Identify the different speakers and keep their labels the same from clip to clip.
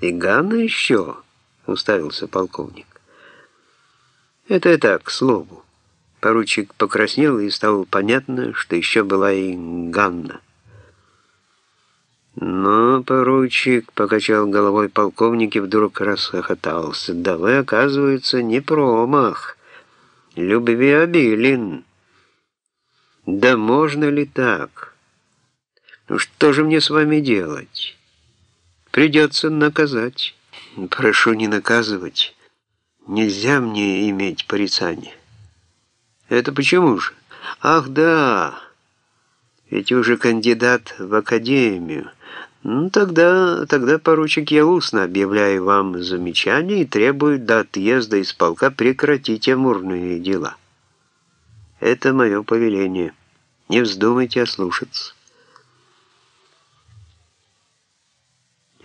Speaker 1: «И Ганна еще?» — уставился полковник. «Это я так, к слову». Поручик покраснел и стало понятно, что еще была и Ганна. Но поручик покачал головой полковник и вдруг расхохотался. «Да вы, оказывается, не промах. Любвеобилен. Да можно ли так? Ну что же мне с вами делать? Придется наказать. Прошу не наказывать. Нельзя мне иметь порицание». «Это почему же?» «Ах, да, ведь уже кандидат в академию». Ну, тогда, тогда, поручик, я устно объявляю вам замечание и требую до отъезда из полка прекратить амурные дела. Это мое повеление. Не вздумайте ослушаться.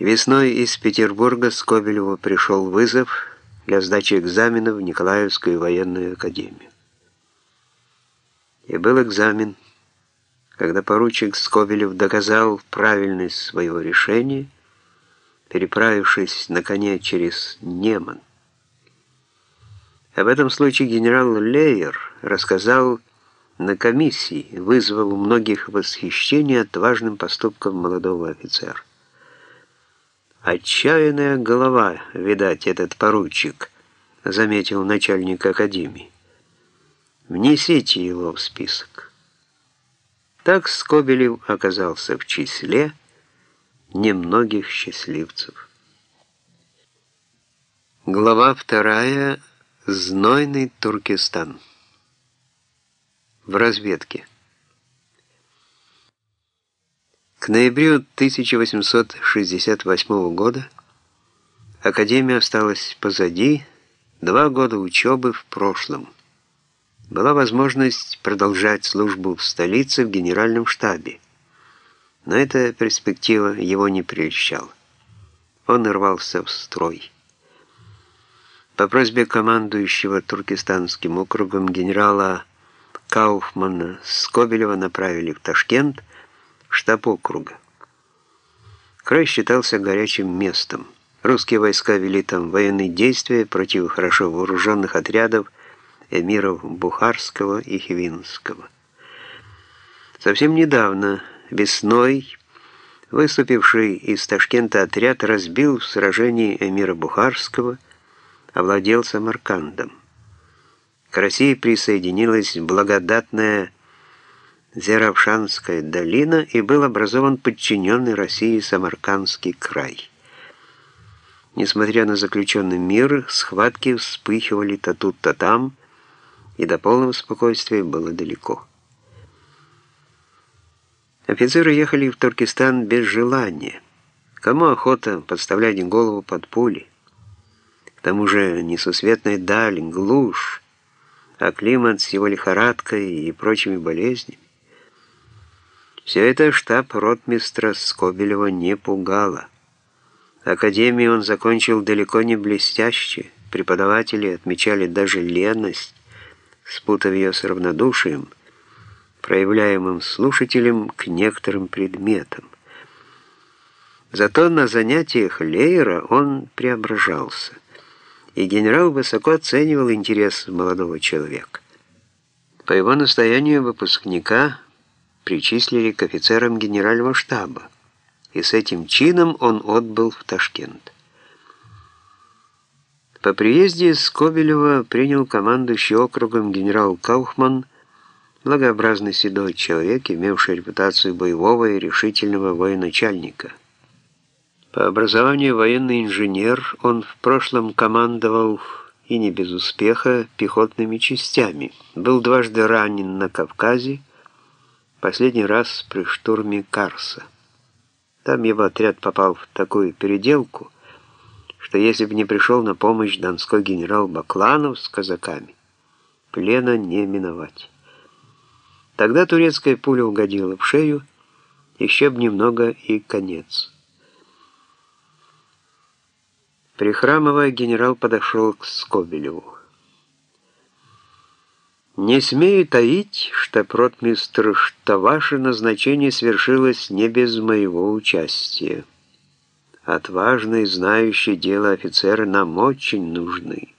Speaker 1: Весной из Петербурга Скобелеву пришел вызов для сдачи экзамена в Николаевскую военную академию. И был экзамен когда поручик Скобелев доказал правильность своего решения, переправившись на коне через Неман. Об этом случае генерал Лейер рассказал на комиссии, вызвал у многих восхищение отважным поступком молодого офицера. «Отчаянная голова, видать, этот поручик», — заметил начальник академии. «Внесите его в список». Так Скобелев оказался в числе немногих счастливцев. Глава вторая. Знойный Туркестан. В разведке. К ноябрю 1868 года Академия осталась позади, два года учебы в прошлом была возможность продолжать службу в столице в генеральном штабе. Но эта перспектива его не прельщала. Он рвался в строй. По просьбе командующего Туркестанским округом генерала Кауфмана Скобелева направили в Ташкент, штаб округа. Край считался горячим местом. Русские войска вели там военные действия против хорошо вооруженных отрядов эмиров Бухарского и Хивинского. Совсем недавно, весной, выступивший из Ташкента отряд разбил в сражении эмира Бухарского, овладел Самаркандом. К России присоединилась благодатная Зеравшанская долина и был образован подчиненный России Самаркандский край. Несмотря на заключенный мир, схватки вспыхивали то тут, то там, и до полного спокойствия было далеко. Офицеры ехали в Туркестан без желания. Кому охота подставлять голову под пули? К тому же несусветная даль, глушь, а климат с его лихорадкой и прочими болезнями. Все это штаб ротмистра Скобелева не пугало. Академию он закончил далеко не блестяще, преподаватели отмечали даже леность, спутав ее с равнодушием, проявляемым слушателем к некоторым предметам. Зато на занятиях Лейера он преображался, и генерал высоко оценивал интерес молодого человека. По его настоянию выпускника причислили к офицерам генерального штаба, и с этим чином он отбыл в Ташкент. По приезде Скобелева принял командующий округом генерал Кауфман, благообразный седой человек, имевший репутацию боевого и решительного военачальника. По образованию военный инженер, он в прошлом командовал, и не без успеха, пехотными частями. Был дважды ранен на Кавказе, последний раз при штурме Карса. Там его отряд попал в такую переделку, что если бы не пришел на помощь донской генерал Бакланов с казаками, плена не миновать. Тогда турецкая пуля угодила в шею, еще б немного и конец. Прихрамывая, генерал подошел к Скобелеву. «Не смею таить, что, протмистр, что ваше назначение свершилось не без моего участия». Отважные, знающие дело офицеры нам очень нужны.